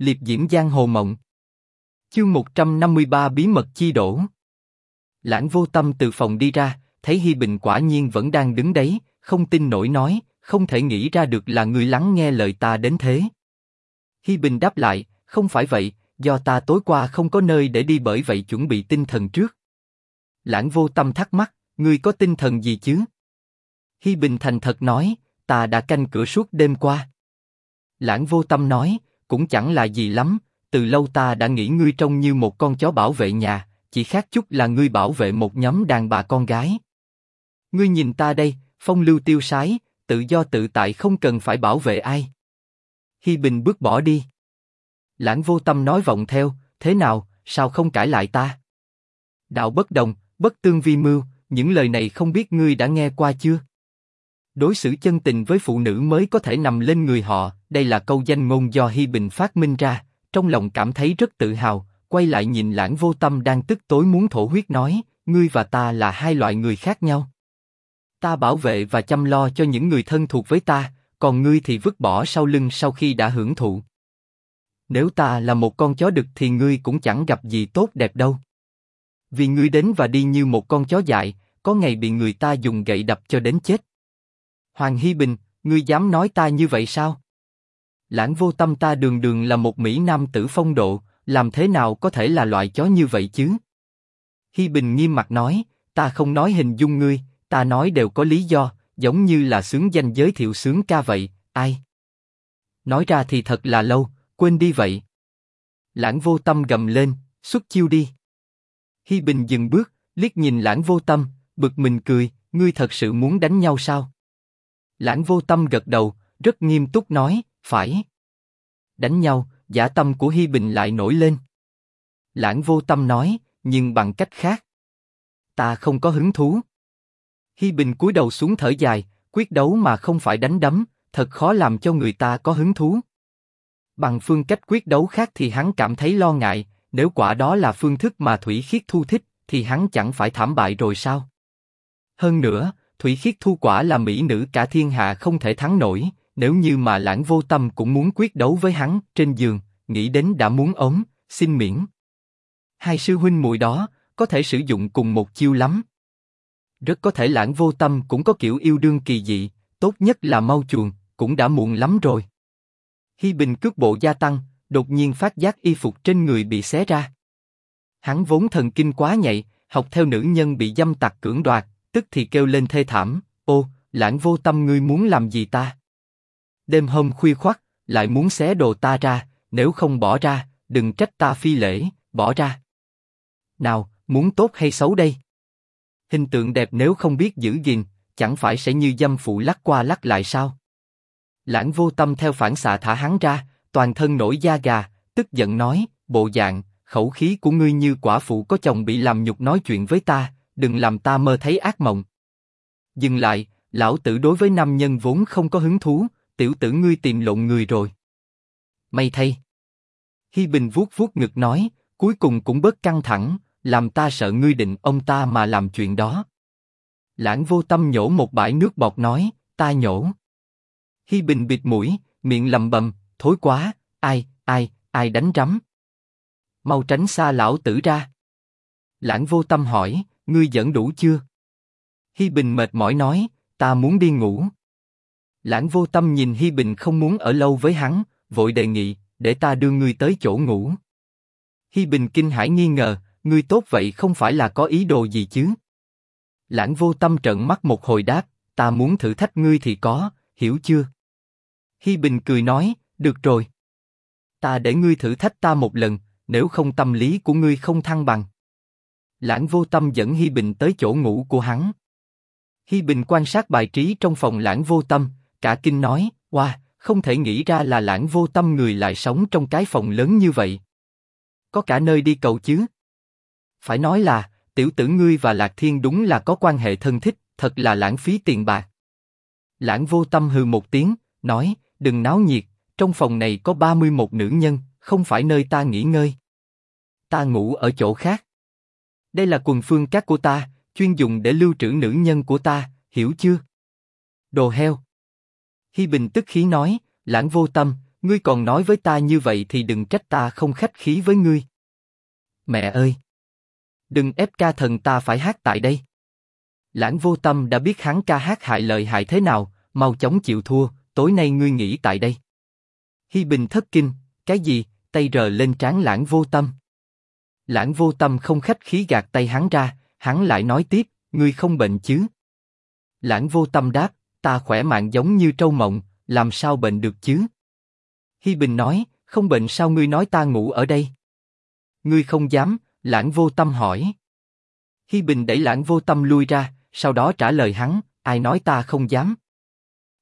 liệp diễm giang hồ mộng. Chương 153 bí mật chi đổ. Lãng vô tâm từ phòng đi ra, thấy Hi Bình quả nhiên vẫn đang đứng đấy, không tin nổi nói, không thể nghĩ ra được là người lắng nghe lời ta đến thế. Hi Bình đáp lại, không phải vậy, do ta tối qua không có nơi để đi bởi vậy chuẩn bị tinh thần trước. Lãng vô tâm thắc mắc, ngươi có tinh thần gì chứ? Hi Bình thành thật nói, ta đã canh cửa suốt đêm qua. Lãng vô tâm nói, cũng chẳng là gì lắm, từ lâu ta đã nghĩ ngươi trông như một con chó bảo vệ nhà, chỉ khác chút là ngươi bảo vệ một nhóm đàn bà con gái. Ngươi nhìn ta đây, phong lưu tiêu sái, tự do tự tại không cần phải bảo vệ ai. Hi Bình bước bỏ đi. Lãng vô tâm nói vọng theo, thế nào, sao không cãi lại ta? Đạo bất đồng, bất tương vi mưu, những lời này không biết ngươi đã nghe qua chưa? Đối xử chân tình với phụ nữ mới có thể nằm lên người họ, đây là câu danh ngôn do Hi Bình phát minh ra. Trong lòng cảm thấy rất tự hào, quay lại nhìn lãng vô tâm đang tức tối muốn thổ huyết nói, ngươi và ta là hai loại người khác nhau. Ta bảo vệ và chăm lo cho những người thân thuộc với ta, còn ngươi thì vứt bỏ sau lưng sau khi đã hưởng thụ. Nếu ta là một con chó đực thì ngươi cũng chẳng gặp gì tốt đẹp đâu. Vì ngươi đến và đi như một con chó dại, có ngày bị người ta dùng gậy đập cho đến chết. Hoàng Hi Bình, ngươi dám nói ta như vậy sao? Lãng vô tâm ta đường đường là một mỹ nam tử phong độ, làm thế nào có thể là loại chó như vậy chứ? Hi Bình nghiêm mặt nói, ta không nói hình dung ngươi, ta nói đều có lý do, giống như là sướng danh giới thiệu sướng ca vậy, ai? Nói ra thì thật là lâu, quên đi vậy. Lãng vô tâm gầm lên, xuất chiêu đi. Hi Bình dừng bước, liếc nhìn lãng vô tâm, bực mình cười, ngươi thật sự muốn đánh nhau sao? Lãng vô tâm gật đầu, rất nghiêm túc nói, phải. Đánh nhau, giả tâm của Hi Bình lại nổi lên. Lãng vô tâm nói, nhưng bằng cách khác. Ta không có hứng thú. Hi Bình cúi đầu xuống thở dài, quyết đấu mà không phải đánh đấm, thật khó làm cho người ta có hứng thú. Bằng phương cách quyết đấu khác thì hắn cảm thấy lo ngại, nếu quả đó là phương thức mà Thủy Khiết Thu thích, thì hắn chẳng phải thảm bại rồi sao? Hơn nữa, Thủy Khiết Thu quả là mỹ nữ cả thiên hạ không thể thắng nổi, nếu như mà lãng vô tâm cũng muốn quyết đấu với hắn trên giường, nghĩ đến đã muốn ốm, xin miễn. Hai sư huynh muội đó có thể sử dụng cùng một chiêu lắm. Rất có thể lãng vô tâm cũng có kiểu yêu đương kỳ dị, tốt nhất là mau chuồn, cũng đã muộn lắm rồi. Hi Bình cước bộ gia tăng, đột nhiên phát giác y phục trên người bị xé ra. Hắn vốn thần kinh quá nhạy, học theo nữ nhân bị dâm tặc cưỡng đoạt, tức thì kêu lên thê thảm. Ô, lãng vô tâm ngươi muốn làm gì ta? Đêm hôm khuya khoắt, lại muốn xé đồ ta ra, nếu không bỏ ra, đừng trách ta phi lễ, bỏ ra. Nào, muốn tốt hay xấu đây? Hình tượng đẹp nếu không biết giữ gìn, chẳng phải sẽ như dâm phụ lắc qua lắc lại sao? Lãng vô tâm theo phản xạ thả hắn ra, toàn thân nổi da gà, tức giận nói, bộ dạng, khẩu khí của ngươi như quả phụ có chồng bị làm nhục nói chuyện với ta, đừng làm ta mơ thấy ác mộng. Dừng lại, lão tử đối với nam nhân vốn không có hứng thú, tiểu tử ngươi tìm lộn người rồi. May thay. Hi Bình vuốt vuốt ngực nói, cuối cùng cũng bớt căng thẳng, làm ta sợ ngươi định ông ta mà làm chuyện đó. Lãng vô tâm nhổ một bãi nước bọt nói, ta nhổ. Hi Bình bịt mũi, miệng lầm bầm, thối quá, ai, ai, ai đánh rắm. Mau tránh xa lão tử ra. Lãng vô tâm hỏi, ngươi dẫn đủ chưa? Hi Bình mệt mỏi nói, ta muốn đi ngủ. Lãng vô tâm nhìn Hi Bình không muốn ở lâu với hắn, vội đề nghị, để ta đưa ngươi tới chỗ ngủ. Hi Bình kinh hãi nghi ngờ, ngươi tốt vậy không phải là có ý đồ gì chứ? Lãng vô tâm trợn mắt một hồi đáp, ta muốn thử thách ngươi thì có, hiểu chưa? Hi Bình cười nói, được rồi. Ta để ngươi thử thách ta một lần, nếu không tâm lý của ngươi không thăng bằng. Lãng vô tâm dẫn Hi Bình tới chỗ ngủ của hắn. Hi Bình quan sát bài trí trong phòng lãng vô tâm, cả kinh nói, wow, không thể nghĩ ra là lãng vô tâm người lại sống trong cái phòng lớn như vậy. Có cả nơi đi cầu chứ? Phải nói là, tiểu tử ngươi và Lạc Thiên đúng là có quan hệ thân thích, thật là lãng phí tiền bạc. Lãng vô tâm hừ một tiếng, nói, đừng náo nhiệt, trong phòng này có 31 nữ nhân, không phải nơi ta nghỉ ngơi. Ta ngủ ở chỗ khác. Đây là quần phương cát của ta, chuyên dùng để lưu trữ nữ nhân của ta, hiểu chưa? Đồ heo. Hi Bình tức khí nói, lãng vô tâm, ngươi còn nói với ta như vậy thì đừng trách ta không khách khí với ngươi. Mẹ ơi! Đừng ép ca thần ta phải hát tại đây. Lãng vô tâm đã biết hắn ca hát hại lợi hại thế nào, mau chóng chịu thua, tối nay ngươi nghỉ tại đây. Hi Bình thất kinh, cái gì, tay rờ lên trán lãng vô tâm. Lãng vô tâm không khách khí gạt tay hắn ra, hắn lại nói tiếp, ngươi không bệnh chứ? Lãng vô tâm đáp, ta khỏe mạnh giống như trâu mộng, làm sao bệnh được chứ? Hi Bình nói, không bệnh sao ngươi nói ta ngủ ở đây? Ngươi không dám, lãng vô tâm hỏi. Hi Bình đẩy lãng vô tâm lui ra, sau đó trả lời hắn, ai nói ta không dám?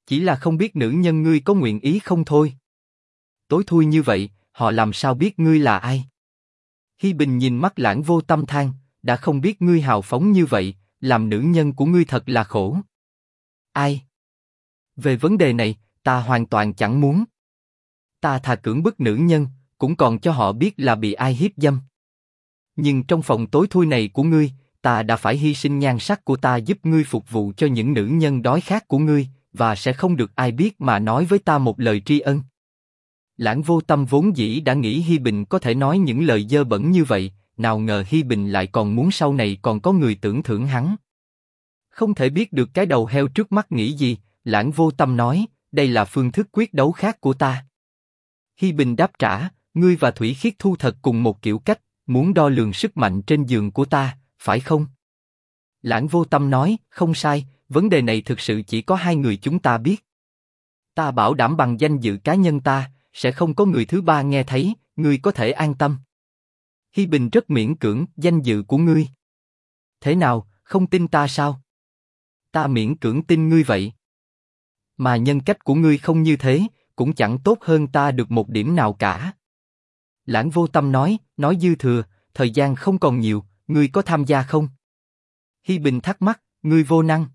Chỉ là không biết nữ nhân ngươi có nguyện ý không thôi. Tối thui như vậy, họ làm sao biết ngươi là ai? Hi Bình nhìn mắt lãng vô tâm than, đã không biết ngươi hào phóng như vậy, làm nữ nhân của ngươi thật là khổ. Ai? Về vấn đề này, ta hoàn toàn chẳng muốn. Ta thà cưỡng bức nữ nhân, cũng còn cho họ biết là bị ai hiếp dâm. Nhưng trong phòng tối thui này của ngươi, ta đã phải hy sinh nhan sắc của ta giúp ngươi phục vụ cho những nữ nhân đói khát của ngươi, và sẽ không được ai biết mà nói với ta một lời tri ân. Lãng vô tâm vốn dĩ đã nghĩ Hi Bình có thể nói những lời dơ bẩn như vậy, nào ngờ Hi Bình lại còn muốn sau này còn có người tưởng thưởng hắn. Không thể biết được cái đầu heo trước mắt nghĩ gì, Lãng vô tâm nói, đây là phương thức quyết đấu khác của ta. Hi Bình đáp trả, ngươi và Thủy Khiết thu thật cùng một kiểu cách, muốn đo lường sức mạnh trên giường của ta, phải không? Lãng vô tâm nói, không sai, vấn đề này thực sự chỉ có hai người chúng ta biết. Ta bảo đảm bằng danh dự cá nhân ta, sẽ không có người thứ ba nghe thấy, ngươi có thể an tâm. Hi Bình rất miễn cưỡng, danh dự của ngươi. Thế nào, không tin ta sao? Ta miễn cưỡng tin ngươi vậy. Mà nhân cách của ngươi không như thế, cũng chẳng tốt hơn ta được một điểm nào cả. Lãng vô tâm nói, nói dư thừa, thời gian không còn nhiều, ngươi có tham gia không? Hi Bình thắc mắc, ngươi vô năng.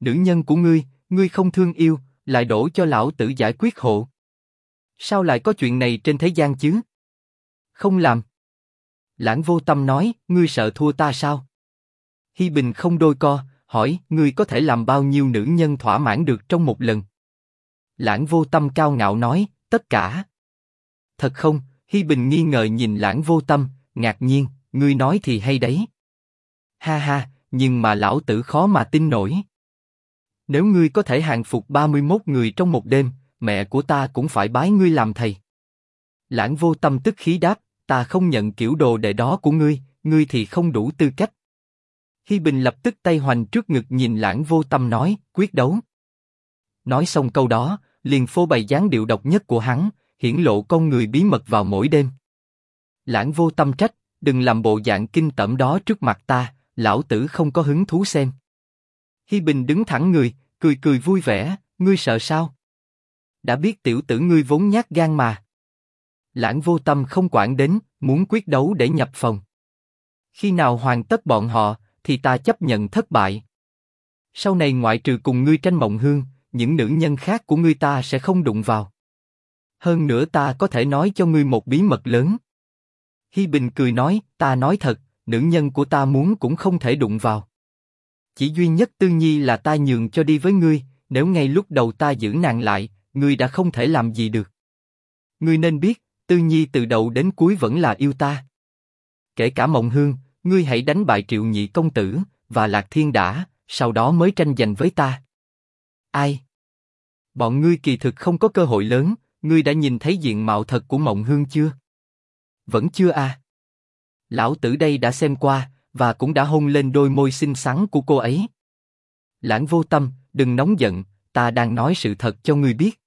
Nữ nhân của ngươi, ngươi không thương yêu, lại đổ cho lão tử giải quyết hộ. Sao lại có chuyện này trên thế gian chứ? Không làm. Lãng vô tâm nói, ngươi sợ thua ta sao? Hi Bình không đôi co, hỏi, ngươi có thể làm bao nhiêu nữ nhân thỏa mãn được trong một lần? Lãng vô tâm cao ngạo nói, tất cả. Thật không? Hi Bình nghi ngờ nhìn Lãng vô tâm, ngạc nhiên, ngươi nói thì hay đấy. Ha ha, nhưng mà lão tử khó mà tin nổi. Nếu ngươi có thể hàng phục 31 người trong một đêm, mẹ của ta cũng phải bái ngươi làm thầy. Lãng vô tâm tức khí đáp, ta không nhận kiểu đồ đệ đó của ngươi, ngươi thì không đủ tư cách. Hi Bình lập tức tay hoành trước ngực nhìn lãng vô tâm nói, quyết đấu. Nói xong câu đó, liền phô bày dáng điệu độc nhất của hắn, hiển lộ con người bí mật vào mỗi đêm. Lãng vô tâm trách, đừng làm bộ dạng kinh tởm đó trước mặt ta, lão tử không có hứng thú xem. Hi Bình đứng thẳng người, cười cười vui vẻ, ngươi sợ sao? Đã biết tiểu tử ngươi vốn nhát gan mà. Lãng vô tâm không quản đến, muốn quyết đấu để nhập phòng. Khi nào hoàn tất bọn họ, thì ta chấp nhận thất bại. Sau này ngoại trừ cùng ngươi tranh mộng hương, những nữ nhân khác của ngươi ta sẽ không đụng vào. Hơn nữa ta có thể nói cho ngươi một bí mật lớn. Hi Bình cười nói, ta nói thật, nữ nhân của ta muốn cũng không thể đụng vào. Chỉ duy nhất Tư Nhi là ta nhường cho đi với ngươi, nếu ngay lúc đầu ta giữ nàng lại, ngươi đã không thể làm gì được. Ngươi nên biết, Tư Nhi từ đầu đến cuối vẫn là yêu ta. Kể cả Mộng Hương, ngươi hãy đánh bại Triệu Nhị công tử và Lạc Thiên đã, sau đó mới tranh giành với ta. Ai? Bọn ngươi kỳ thực không có cơ hội lớn, ngươi đã nhìn thấy diện mạo thật của Mộng Hương chưa? Vẫn chưa à? Lão tử đây đã xem qua và cũng đã hôn lên đôi môi xinh xắn của cô ấy. Lãng vô tâm, đừng nóng giận, ta đang nói sự thật cho ngươi biết.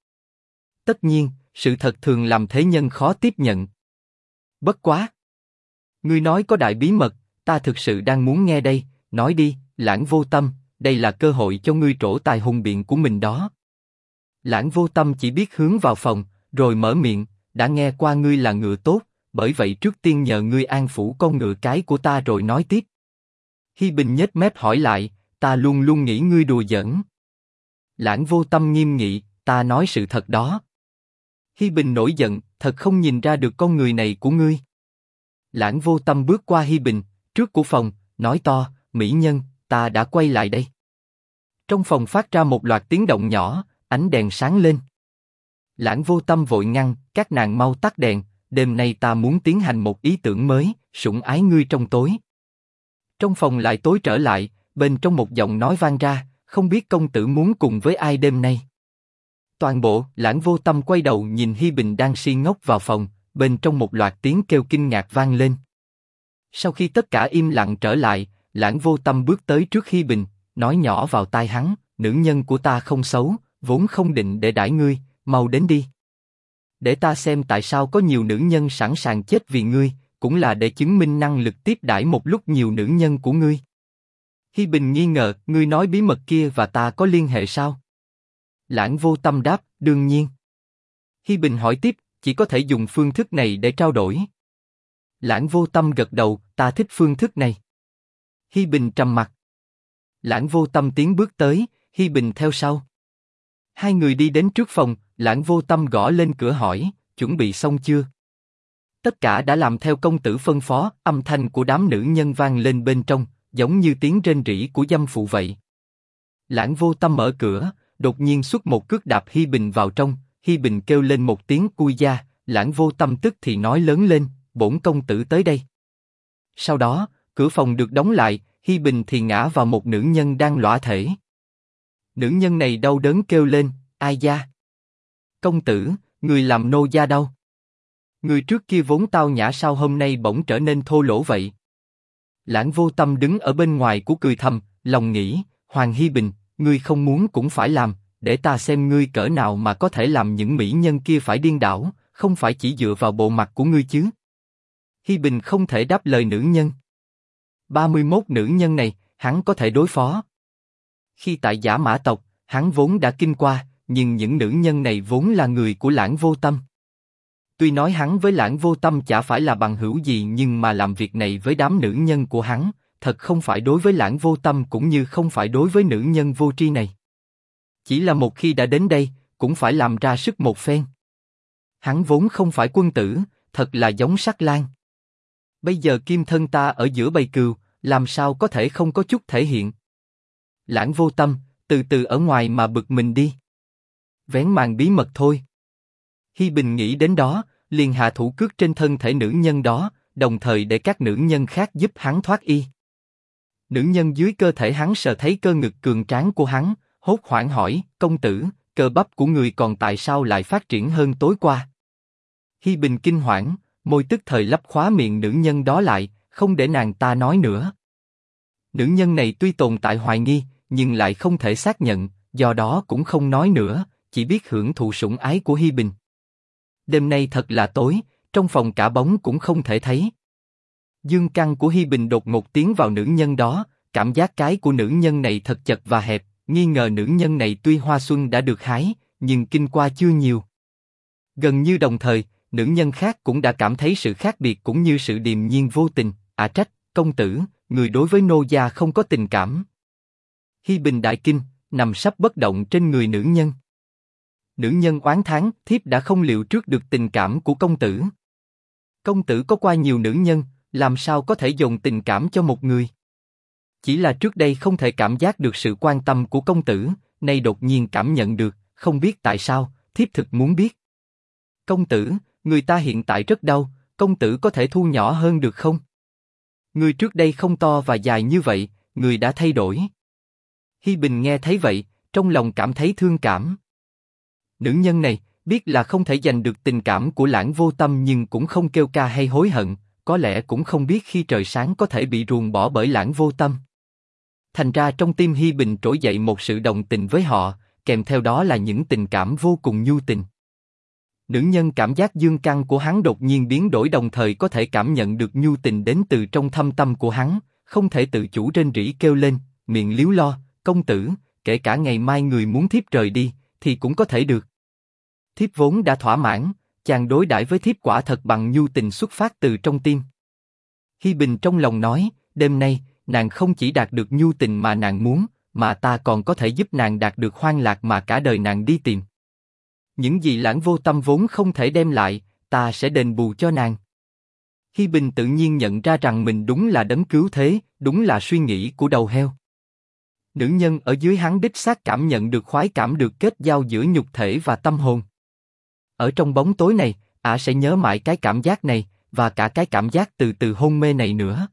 Tất nhiên, sự thật thường làm thế nhân khó tiếp nhận. Bất quá. Ngươi nói có đại bí mật, ta thực sự đang muốn nghe đây, nói đi, lãng vô tâm, đây là cơ hội cho ngươi trổ tài hùng biện của mình đó. Lãng vô tâm chỉ biết hướng vào phòng, rồi mở miệng, đã nghe qua ngươi là ngựa tốt, bởi vậy trước tiên nhờ ngươi an phủ con ngựa cái của ta rồi nói tiếp. Hi Bình nhếch mép hỏi lại, ta luôn luôn nghĩ ngươi đùa giỡn. Lãng vô tâm nghiêm nghị, ta nói sự thật đó. Hi Bình nổi giận, thật không nhìn ra được con người này của ngươi. Lãng vô tâm bước qua Hi Bình, trước của phòng, nói to, mỹ nhân, ta đã quay lại đây. Trong phòng phát ra một loạt tiếng động nhỏ, ánh đèn sáng lên. Lãng vô tâm vội ngăn, các nàng mau tắt đèn, đêm nay ta muốn tiến hành một ý tưởng mới, sủng ái ngươi trong tối. Trong phòng lại tối trở lại, bên trong một giọng nói vang ra, không biết công tử muốn cùng với ai đêm nay. Toàn bộ, lãng vô tâm quay đầu nhìn Hi Bình đang si ngốc vào phòng, bên trong một loạt tiếng kêu kinh ngạc vang lên. Sau khi tất cả im lặng trở lại, lãng vô tâm bước tới trước Hi Bình, nói nhỏ vào tai hắn, nữ nhân của ta không xấu, vốn không định để đãi ngươi, mau đến đi. Để ta xem tại sao có nhiều nữ nhân sẵn sàng chết vì ngươi, cũng là để chứng minh năng lực tiếp đãi một lúc nhiều nữ nhân của ngươi. Hi Bình nghi ngờ, ngươi nói bí mật kia và ta có liên hệ sao? Lãng vô tâm đáp, đương nhiên. Hi Bình hỏi tiếp, chỉ có thể dùng phương thức này để trao đổi. Lãng vô tâm gật đầu, ta thích phương thức này. Hi Bình trầm mặt. Lãng vô tâm tiến bước tới, Hi Bình theo sau. Hai người đi đến trước phòng, Lãng vô tâm gõ lên cửa hỏi, chuẩn bị xong chưa? Tất cả đã làm theo công tử phân phó, âm thanh của đám nữ nhân vang lên bên trong, giống như tiếng rên rỉ của dâm phụ vậy. Lãng vô tâm mở cửa, đột nhiên xuất một cước đạp Hi Bình vào trong, Hi Bình kêu lên một tiếng cui da, lãng vô tâm tức thì nói lớn lên, bổn công tử tới đây. Sau đó, cửa phòng được đóng lại, Hi Bình thì ngã vào một nữ nhân đang lõa thể. Nữ nhân này đau đớn kêu lên, ai da? Công tử, người làm nô gia đâu? Người trước kia vốn tao nhã sao hôm nay bỗng trở nên thô lỗ vậy? Lãng vô tâm đứng ở bên ngoài của cười thầm, lòng nghĩ, Hoàng Hi Bình, ngươi không muốn cũng phải làm, để ta xem ngươi cỡ nào mà có thể làm những mỹ nhân kia phải điên đảo, không phải chỉ dựa vào bộ mặt của ngươi chứ. Hi Bình không thể đáp lời nữ nhân. 31 nữ nhân này, hắn có thể đối phó. Khi tại giả mã tộc, hắn vốn đã kinh qua, nhưng những nữ nhân này vốn là người của lãng vô tâm. Tuy nói hắn với lãng vô tâm chả phải là bằng hữu gì nhưng mà làm việc này với đám nữ nhân của hắn, thật không phải đối với lãng vô tâm cũng như không phải đối với nữ nhân vô tri này. Chỉ là một khi đã đến đây, cũng phải làm ra sức một phen. Hắn vốn không phải quân tử, thật là giống sắc lang. Bây giờ kim thân ta ở giữa bầy cừu, làm sao có thể không có chút thể hiện? Lãng vô tâm, từ từ ở ngoài mà bực mình đi. Vén màn bí mật thôi. Hi Bình nghĩ đến đó, liền hạ thủ cước trên thân thể nữ nhân đó, đồng thời để các nữ nhân khác giúp hắn thoát y. Nữ nhân dưới cơ thể hắn sờ thấy cơ ngực cường tráng của hắn, hốt hoảng hỏi, công tử, cơ bắp của người còn tại sao lại phát triển hơn tối qua? Hi Bình kinh hoảng, môi tức thời lấp khóa miệng nữ nhân đó lại, không để nàng ta nói nữa. Nữ nhân này tuy tồn tại hoài nghi, nhưng lại không thể xác nhận, do đó cũng không nói nữa, chỉ biết hưởng thụ sủng ái của Hi Bình. Đêm nay thật là tối, trong phòng cả bóng cũng không thể thấy. Dương căn của Hi Bình đột ngột tiến vào nữ nhân đó, cảm giác cái của nữ nhân này thật chật và hẹp, nghi ngờ nữ nhân này tuy hoa xuân đã được hái, nhưng kinh qua chưa nhiều. Gần như đồng thời, nữ nhân khác cũng đã cảm thấy sự khác biệt cũng như sự điềm nhiên vô tình. À trách, công tử, người đối với nô gia không có tình cảm. Hi Bình đại kinh, nằm sắp bất động trên người nữ nhân. Nữ nhân oán thán, thiếp đã không liệu trước được tình cảm của công tử. Công tử có qua nhiều nữ nhân, làm sao có thể dùng tình cảm cho một người? Chỉ là trước đây không thể cảm giác được sự quan tâm của công tử, nay đột nhiên cảm nhận được, không biết tại sao, thiếp thực muốn biết. Công tử, người ta hiện tại rất đau, công tử có thể thu nhỏ hơn được không? Người trước đây không to và dài như vậy, người đã thay đổi. Hi Bình nghe thấy vậy, trong lòng cảm thấy thương cảm. Nữ nhân này biết là không thể giành được tình cảm của lãng vô tâm nhưng cũng không kêu ca hay hối hận, có lẽ cũng không biết khi trời sáng có thể bị ruồng bỏ bởi lãng vô tâm. Thành ra trong tim Hi Bình trỗi dậy một sự đồng tình với họ, kèm theo đó là những tình cảm vô cùng nhu tình. Nữ nhân cảm giác dương căn của hắn đột nhiên biến đổi đồng thời có thể cảm nhận được nhu tình đến từ trong thâm tâm của hắn, không thể tự chủ trên rỉ kêu lên, miệng liếu lo, công tử, kể cả ngày mai người muốn thiếp rời đi, thì cũng có thể được. Thiếp vốn đã thỏa mãn, chàng đối đãi với thiếp quả thật bằng nhu tình xuất phát từ trong tim. Hi Bình trong lòng nói, đêm nay, nàng không chỉ đạt được nhu tình mà nàng muốn, mà ta còn có thể giúp nàng đạt được hoan lạc mà cả đời nàng đi tìm. Những gì lãng vô tâm vốn không thể đem lại, ta sẽ đền bù cho nàng. Hi Bình tự nhiên nhận ra rằng mình đúng là đấng cứu thế, đúng là suy nghĩ của đầu heo. Nữ nhân ở dưới hắn đích xác cảm nhận được khoái cảm được kết giao giữa nhục thể và tâm hồn. Ở trong bóng tối này, ả sẽ nhớ mãi cái cảm giác này, và cả cái cảm giác từ từ hôn mê này nữa.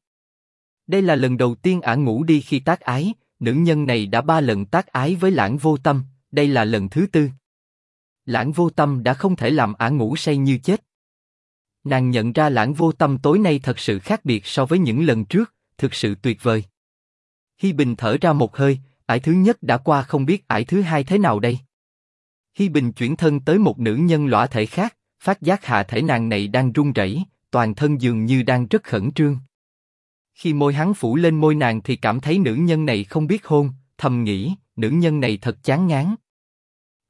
Đây là lần đầu tiên ả ngủ đi khi tác ái, nữ nhân này đã ba lần tác ái với lãng vô tâm, đây là lần thứ tư. Lãng vô tâm đã không thể làm ả ngủ say như chết. Nàng nhận ra lãng vô tâm tối nay thật sự khác biệt so với những lần trước, thực sự tuyệt vời. Hi Bình thở ra một hơi, ải thứ nhất đã qua không biết ải thứ hai thế nào đây. Hi Bình chuyển thân tới một nữ nhân lõa thể khác, phát giác hạ thể nàng này đang run rẩy, toàn thân dường như đang rất khẩn trương. Khi môi hắn phủ lên môi nàng thì cảm thấy nữ nhân này không biết hôn, thầm nghĩ, nữ nhân này thật chán ngán.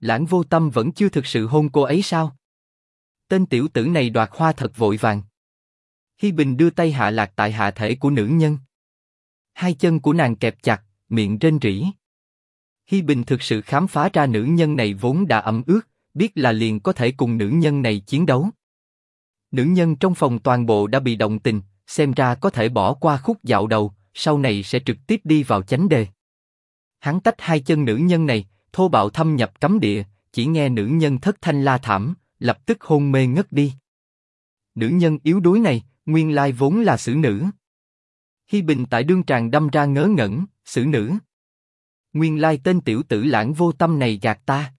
Lãng vô tâm vẫn chưa thực sự hôn cô ấy sao? Tên tiểu tử này đoạt hoa thật vội vàng. Hi Bình đưa tay hạ lạc tại hạ thể của nữ nhân. Hai chân của nàng kẹp chặt, miệng rên rỉ. Hi Bình thực sự khám phá ra nữ nhân này vốn đã ẩm ướt, biết là liền có thể cùng nữ nhân này chiến đấu. Nữ nhân trong phòng toàn bộ đã bị động tình, xem ra có thể bỏ qua khúc dạo đầu, sau này sẽ trực tiếp đi vào chánh đề. Hắn tách hai chân nữ nhân này, thô bạo thâm nhập cấm địa, chỉ nghe nữ nhân thất thanh la thảm, lập tức hôn mê ngất đi. Nữ nhân yếu đuối này, nguyên lai vốn là xử nữ. Hi Bình tại đương tràng đâm ra ngớ ngẩn, xử nữ. Nguyên lai tên tiểu tử lãng vô tâm này gạt ta.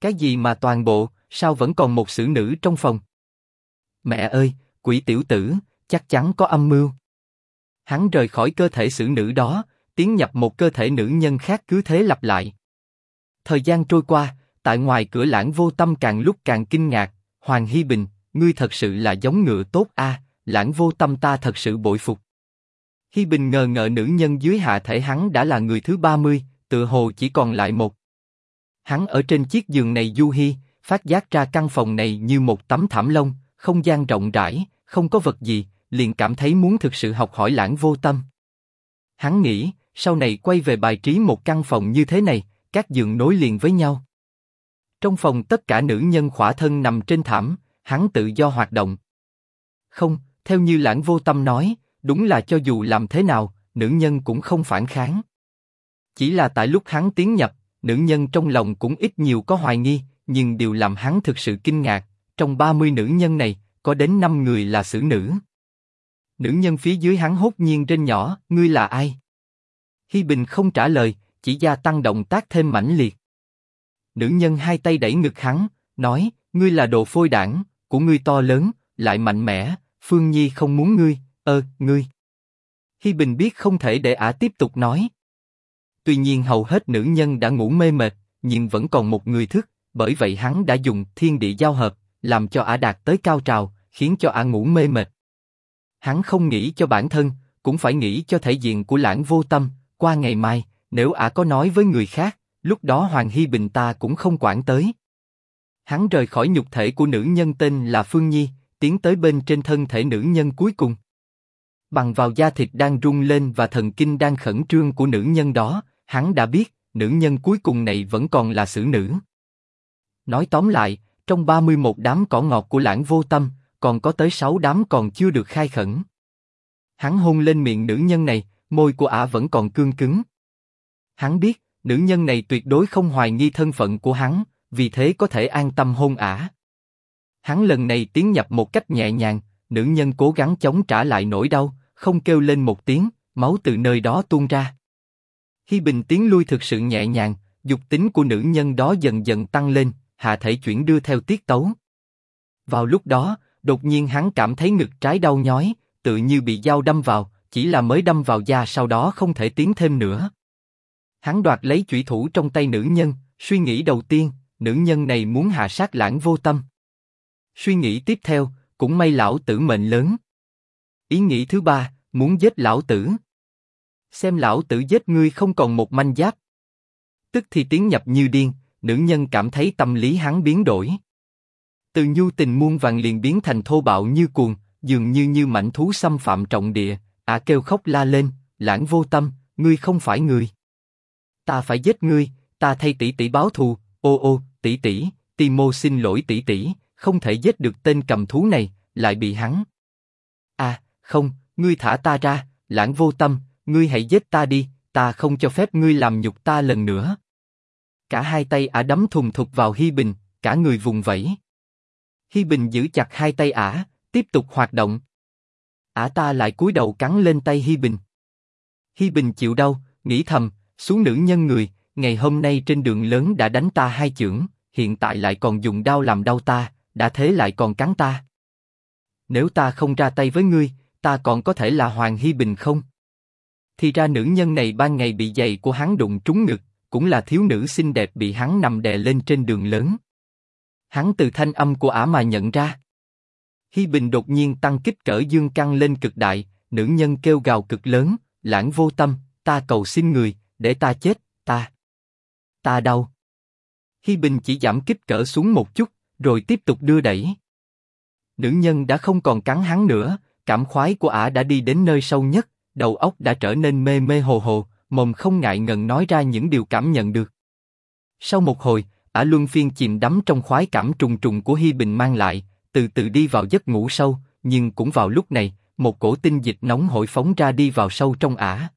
Cái gì mà toàn bộ, sao vẫn còn một xử nữ trong phòng? Mẹ ơi, quỷ tiểu tử, chắc chắn có âm mưu. Hắn rời khỏi cơ thể xử nữ đó, tiến nhập một cơ thể nữ nhân khác cứ thế lặp lại. Thời gian trôi qua, tại ngoài cửa lãng vô tâm càng lúc càng kinh ngạc. Hoàng Hy Bình, ngươi thật sự là giống ngựa tốt a, lãng vô tâm ta thật sự bội phục. Hi Bình ngờ ngợ nữ nhân dưới hạ thể hắn đã là người thứ 30, tự hồ chỉ còn lại một. Hắn ở trên chiếc giường này du hi, phát giác ra căn phòng này như một tấm thảm lông, không gian rộng rãi, không có vật gì, liền cảm thấy muốn thực sự học hỏi lãng vô tâm. Hắn nghĩ, sau này quay về bài trí một căn phòng như thế này, các giường nối liền với nhau. Trong phòng tất cả nữ nhân khỏa thân nằm trên thảm, hắn tự do hoạt động. Không, theo như lãng vô tâm nói, đúng là cho dù làm thế nào, nữ nhân cũng không phản kháng. Chỉ là tại lúc hắn tiến nhập, nữ nhân trong lòng cũng ít nhiều có hoài nghi, nhưng điều làm hắn thực sự kinh ngạc, trong 30 nữ nhân này, có đến 5 người là xử nữ. Nữ nhân phía dưới hắn hốt nhiên trên nhỏ, ngươi là ai? Hi Bình không trả lời, chỉ gia tăng động tác thêm mãnh liệt. Nữ nhân hai tay đẩy ngực hắn, nói, ngươi là đồ phôi đảng, của ngươi to lớn, lại mạnh mẽ, Phương Nhi không muốn ngươi, ơ, ngươi. Hi Bình biết không thể để ả tiếp tục nói. Tuy nhiên hầu hết nữ nhân đã ngủ mê mệt, nhưng vẫn còn một người thức, bởi vậy hắn đã dùng thiên địa giao hợp, làm cho ả đạt tới cao trào, khiến cho ả ngủ mê mệt. Hắn không nghĩ cho bản thân, cũng phải nghĩ cho thể diện của lãng vô tâm. Qua ngày mai, nếu ả có nói với người khác, lúc đó Hoàng Hy Bình ta cũng không quản tới. Hắn rời khỏi nhục thể của nữ nhân tên là Phương Nhi, tiến tới bên trên thân thể nữ nhân cuối cùng. Bằng vào da thịt đang rung lên và thần kinh đang khẩn trương của nữ nhân đó, hắn đã biết, nữ nhân cuối cùng này vẫn còn là xử nữ. Nói tóm lại, trong 31 đám cỏ ngọt của lãng vô tâm, còn có tới 6 đám còn chưa được khai khẩn. Hắn hôn lên miệng nữ nhân này, môi của ả vẫn còn cương cứng. Hắn biết, nữ nhân này tuyệt đối không hoài nghi thân phận của hắn, vì thế có thể an tâm hôn ả. Hắn lần này tiến nhập một cách nhẹ nhàng, nữ nhân cố gắng chống trả lại nỗi đau, không kêu lên một tiếng, máu từ nơi đó tuôn ra. Hi Bình tiến lui thực sự nhẹ nhàng, dục tính của nữ nhân đó dần dần tăng lên, hạ thể chuyển đưa theo tiết tấu. Vào lúc đó, đột nhiên hắn cảm thấy ngực trái đau nhói, tự như bị dao đâm vào, chỉ là mới đâm vào da sau đó không thể tiến thêm nữa. Hắn đoạt lấy chủy thủ trong tay nữ nhân, suy nghĩ đầu tiên, nữ nhân này muốn hạ sát lãng vô tâm. Suy nghĩ tiếp theo, cũng may lão tử mệnh lớn. Ý nghĩ thứ ba, muốn giết lão tử. Xem lão tử giết ngươi không còn một manh giáp. Tức thì tiến nhập như điên, nữ nhân cảm thấy tâm lý hắn biến đổi. Từ nhu tình muôn vàng liền biến thành thô bạo như cuồng, dường như như mảnh thú xâm phạm trọng địa, ả kêu khóc la lên, lãng vô tâm, ngươi không phải người. Ta phải giết ngươi, ta thay tỷ tỷ báo thù, ô ô, tỷ tỷ, Timo xin lỗi tỷ tỷ, không thể giết được tên cầm thú này, lại bị hắn. À, không, ngươi thả ta ra, lãng vô tâm, ngươi hãy giết ta đi, ta không cho phép ngươi làm nhục ta lần nữa. Cả hai tay ả đấm thùng thục vào Hi Bình, cả người vùng vẫy. Hi Bình giữ chặt hai tay ả, tiếp tục hoạt động. Ả ta lại cúi đầu cắn lên tay Hi Bình. Hi Bình chịu đau, nghĩ thầm, xuống nữ nhân người, ngày hôm nay trên đường lớn đã đánh ta hai chưởng, hiện tại lại còn dùng đao làm đau ta, đã thế lại còn cắn ta. Nếu ta không ra tay với ngươi, ta còn có thể là Hoàng Hi Bình không? Thì ra nữ nhân này ban ngày bị giày của hắn đụng trúng ngực, cũng là thiếu nữ xinh đẹp bị hắn nằm đè lên trên đường lớn. Hắn từ thanh âm của ả mà nhận ra. Hi Bình đột nhiên tăng kích cỡ dương căng lên cực đại, nữ nhân kêu gào cực lớn, lãng vô tâm, ta cầu xin người, để ta chết, ta, ta đau. Hi Bình chỉ giảm kích cỡ xuống một chút, rồi tiếp tục đưa đẩy. Nữ nhân đã không còn cắn hắn nữa, cảm khoái của ả đã đi đến nơi sâu nhất, đầu óc đã trở nên mê mê hồ hồ, mồm không ngại ngần nói ra những điều cảm nhận được. Sau một hồi, ả luân phiên chìm đắm trong khoái cảm trùng trùng của Hi Bình mang lại, từ từ đi vào giấc ngủ sâu, nhưng cũng vào lúc này, một cổ tinh dịch nóng hổi phóng ra đi vào sâu trong ả.